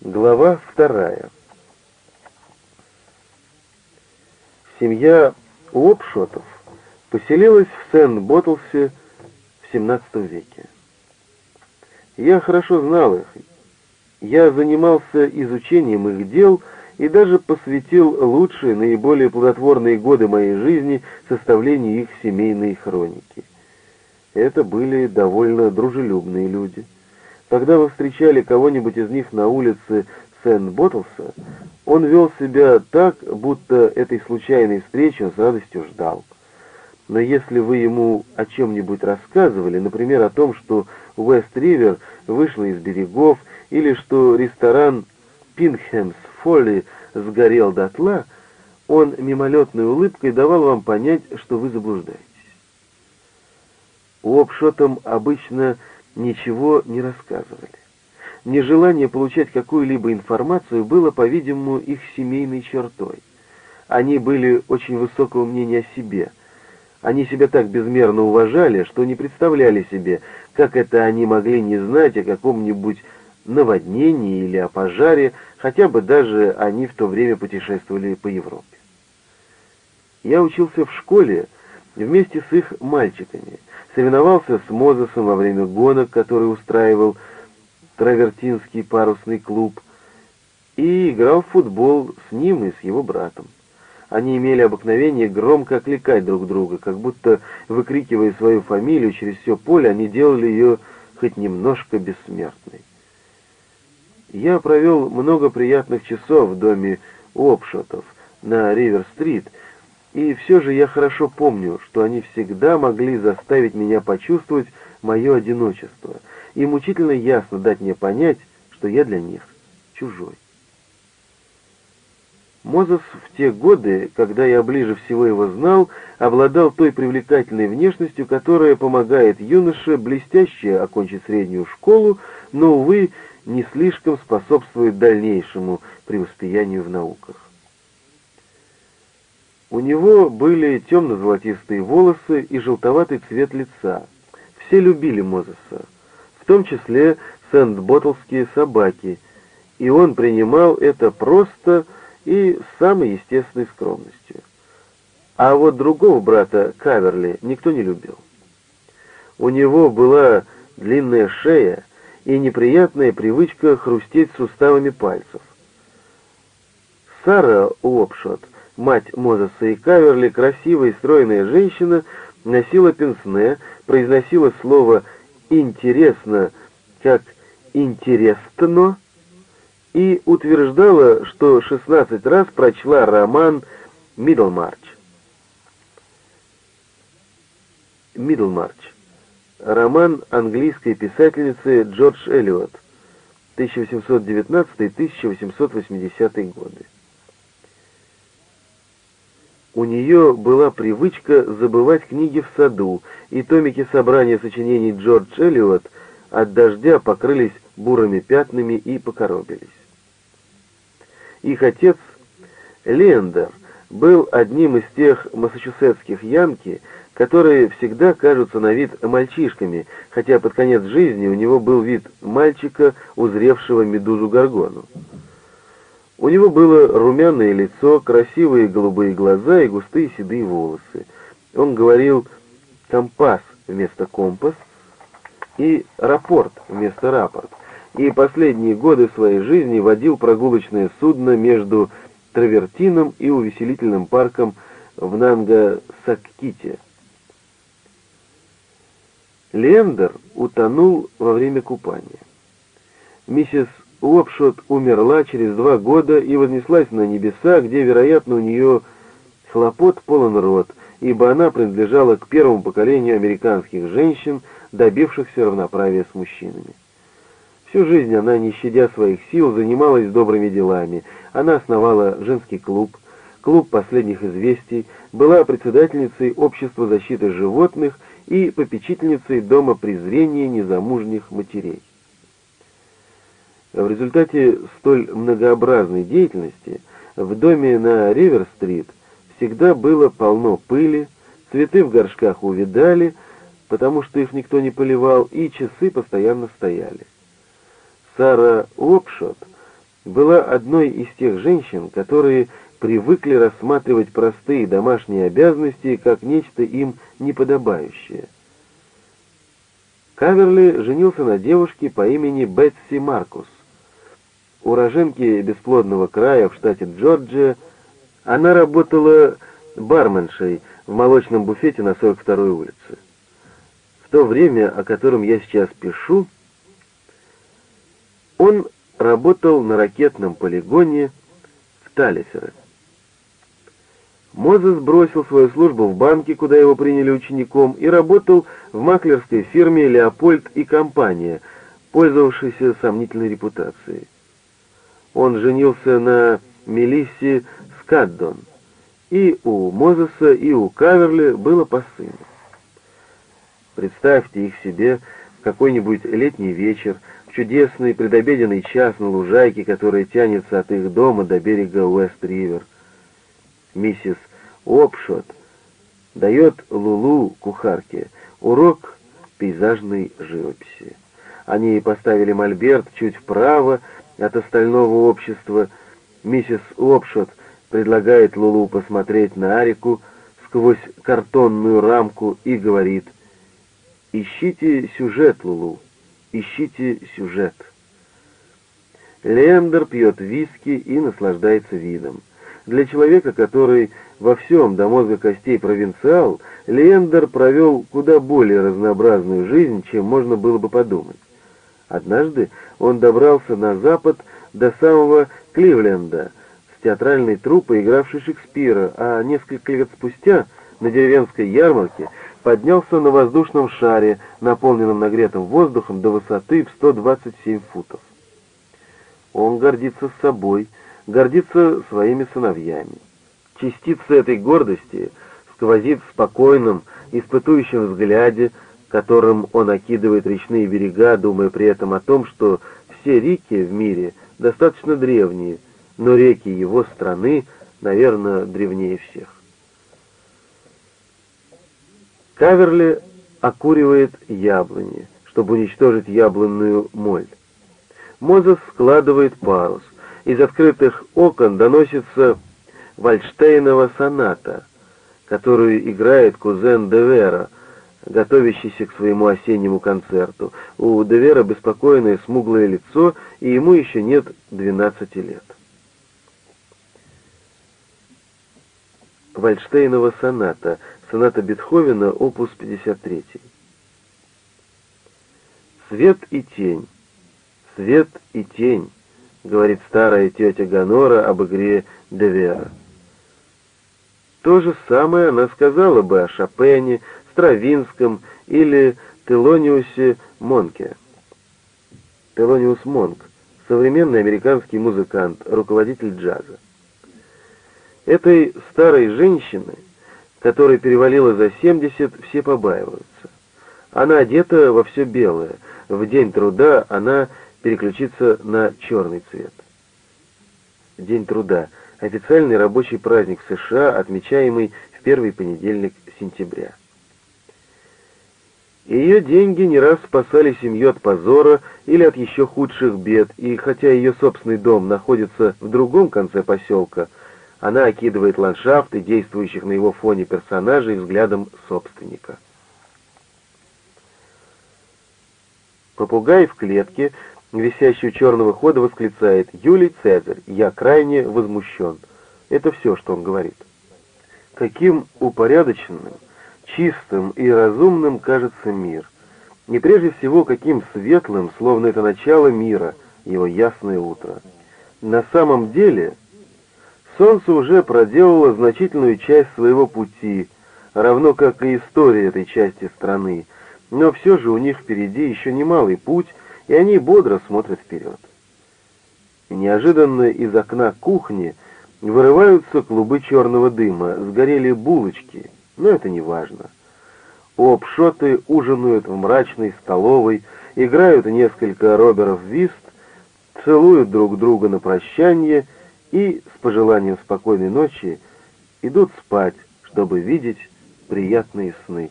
Глава вторая. Семья Уопшотов поселилась в Сент-Боттлсе в XVII веке. Я хорошо знал их. Я занимался изучением их дел и даже посвятил лучшие, наиболее плодотворные годы моей жизни составлению их семейной хроники. Это были довольно дружелюбные люди — когда вы встречали кого-нибудь из них на улице Сент-Боттлса, он вел себя так, будто этой случайной встречи он с радостью ждал. Но если вы ему о чем-нибудь рассказывали, например, о том, что Уэст-Ривер вышла из берегов, или что ресторан Пинхэмс Фолли сгорел дотла, он мимолетной улыбкой давал вам понять, что вы заблуждаетесь. Уопшотом обычно ничего не рассказывали. Нежелание получать какую-либо информацию было, по-видимому, их семейной чертой. Они были очень высокого мнения о себе. Они себя так безмерно уважали, что не представляли себе, как это они могли не знать о каком-нибудь наводнении или о пожаре, хотя бы даже они в то время путешествовали по Европе. Я учился в школе вместе с их мальчиками, соревновался с Мозесом во время гонок, который устраивал Травертинский парусный клуб, и играл в футбол с ним и с его братом. Они имели обыкновение громко окликать друг друга, как будто, выкрикивая свою фамилию через все поле, они делали ее хоть немножко бессмертной. Я провел много приятных часов в доме Опшотов на Ривер-стрит, и все же я хорошо помню, что они всегда могли заставить меня почувствовать мое одиночество и мучительно ясно дать мне понять, что я для них чужой. Мозес в те годы, когда я ближе всего его знал, обладал той привлекательной внешностью, которая помогает юноше блестяще окончить среднюю школу, но, увы, не слишком способствует дальнейшему преуспеянию в науках. У него были темно-золотистые волосы и желтоватый цвет лица. Все любили Мозеса, в том числе сент-боттлские собаки, и он принимал это просто и с самой естественной скромностью. А вот другого брата, Каверли, никто не любил. У него была длинная шея и неприятная привычка хрустеть суставами пальцев. Сара Уопшот — Мать Мозеса и Каверли, красивая и стройная женщина, носила пенсне, произносила слово «интересно» как «интересно» и утверждала, что 16 раз прочла роман «Мидлмарч». «Мидлмарч» — роман английской писательницы Джордж Эллиот, 1819-1880 годы. У нее была привычка забывать книги в саду, и томики собрания сочинений Джордж Эллиот от дождя покрылись бурыми пятнами и покоробились. Их отец, Лендер, был одним из тех массачусетских янки, которые всегда кажутся на вид мальчишками, хотя под конец жизни у него был вид мальчика, узревшего медузу Гаргону. У него было румяное лицо, красивые голубые глаза и густые седые волосы. Он говорил «компас» вместо «компас» и «рапорт» вместо «рапорт». И последние годы своей жизни водил прогулочное судно между Травертином и увеселительным парком в Нанга-Сакките. Лендер утонул во время купания. Миссис Уопшот умерла через два года и вознеслась на небеса, где, вероятно, у нее хлопот полон рот, ибо она принадлежала к первому поколению американских женщин, добившихся равноправия с мужчинами. Всю жизнь она, не щадя своих сил, занималась добрыми делами. Она основала женский клуб, клуб последних известий, была председательницей Общества защиты животных и попечительницей Дома презрения незамужних матерей. В результате столь многообразной деятельности в доме на Ривер-стрит всегда было полно пыли, цветы в горшках увидали, потому что их никто не поливал, и часы постоянно стояли. Сара Лопшот была одной из тех женщин, которые привыкли рассматривать простые домашние обязанности как нечто им неподобающее. Каверли женился на девушке по имени Бетси Маркус. Уроженке бесплодного края в штате Джорджия она работала барменшей в молочном буфете на 42-й улице. В то время, о котором я сейчас пишу, он работал на ракетном полигоне в Талисере. Мозес бросил свою службу в банке, куда его приняли учеником, и работал в маклерской фирме «Леопольд и компания», пользовавшейся сомнительной репутацией. Он женился на Мелиссе Скаддон, и у Мозеса, и у Каверли было по сыну. Представьте их себе в какой-нибудь летний вечер, в чудесный предобеденный час на лужайке, которая тянется от их дома до берега Уэст-Ривер. Миссис Опшот дает Лулу, кухарке, урок пейзажной живописи. Они поставили мольберт чуть вправо от остального общества. Миссис Опшот предлагает Лулу посмотреть на Арику сквозь картонную рамку и говорит «Ищите сюжет, Лулу, ищите сюжет». Лендер пьет виски и наслаждается видом. Для человека, который во всем до мозга костей провинциал, Лендер провел куда более разнообразную жизнь, чем можно было бы подумать. Однажды он добрался на запад до самого Кливленда с театральной труппой, игравшей Шекспира, а несколько лет спустя на деревенской ярмарке поднялся на воздушном шаре, наполненном нагретым воздухом до высоты в 127 футов. Он гордится собой, гордится своими сыновьями. Частица этой гордости сквозит в спокойном, испытующем взгляде, которым он окидывает речные берега, думая при этом о том, что все реки в мире достаточно древние, но реки его страны, наверное, древнее всех. Каверли окуривает яблони, чтобы уничтожить яблонную моль. Мозес складывает парус. Из открытых окон доносится Вальштейнова соната, которую играет кузен Девера, готовящийся к своему осеннему концерту. У Девера беспокойное смуглое лицо, и ему еще нет 12 лет. Вальштейнова соната, соната Бетховена, опус 53. Свет и тень, свет и тень, говорит старая тетя Ганора об игре Девера. То же самое она сказала бы о Шопене, Стравинском или Телониусе Монке. Телониус Монк — современный американский музыкант, руководитель джаза. Этой старой женщины, которой перевалило за 70, все побаиваются. Она одета во все белое. В день труда она переключится на черный цвет. День труда — официальный рабочий праздник в США, отмечаемый в первый понедельник сентября. Ее деньги не раз спасали семью от позора или от еще худших бед, и хотя ее собственный дом находится в другом конце поселка, она окидывает ландшафты, действующих на его фоне персонажей, взглядом собственника. Попугай в клетке висящий у черного хода, восклицает «Юлий Цезарь, я крайне возмущен». Это все, что он говорит. Каким упорядоченным, чистым и разумным кажется мир. Не прежде всего, каким светлым, словно это начало мира, его ясное утро. На самом деле, солнце уже проделало значительную часть своего пути, равно как и история этой части страны, но все же у них впереди еще немалый путь, и они бодро смотрят вперед. И неожиданно из окна кухни вырываются клубы черного дыма, сгорели булочки, но это не важно. Опшоты ужинают в мрачной столовой, играют несколько роберов вист, целуют друг друга на прощание и, с пожеланием спокойной ночи, идут спать, чтобы видеть приятные сны.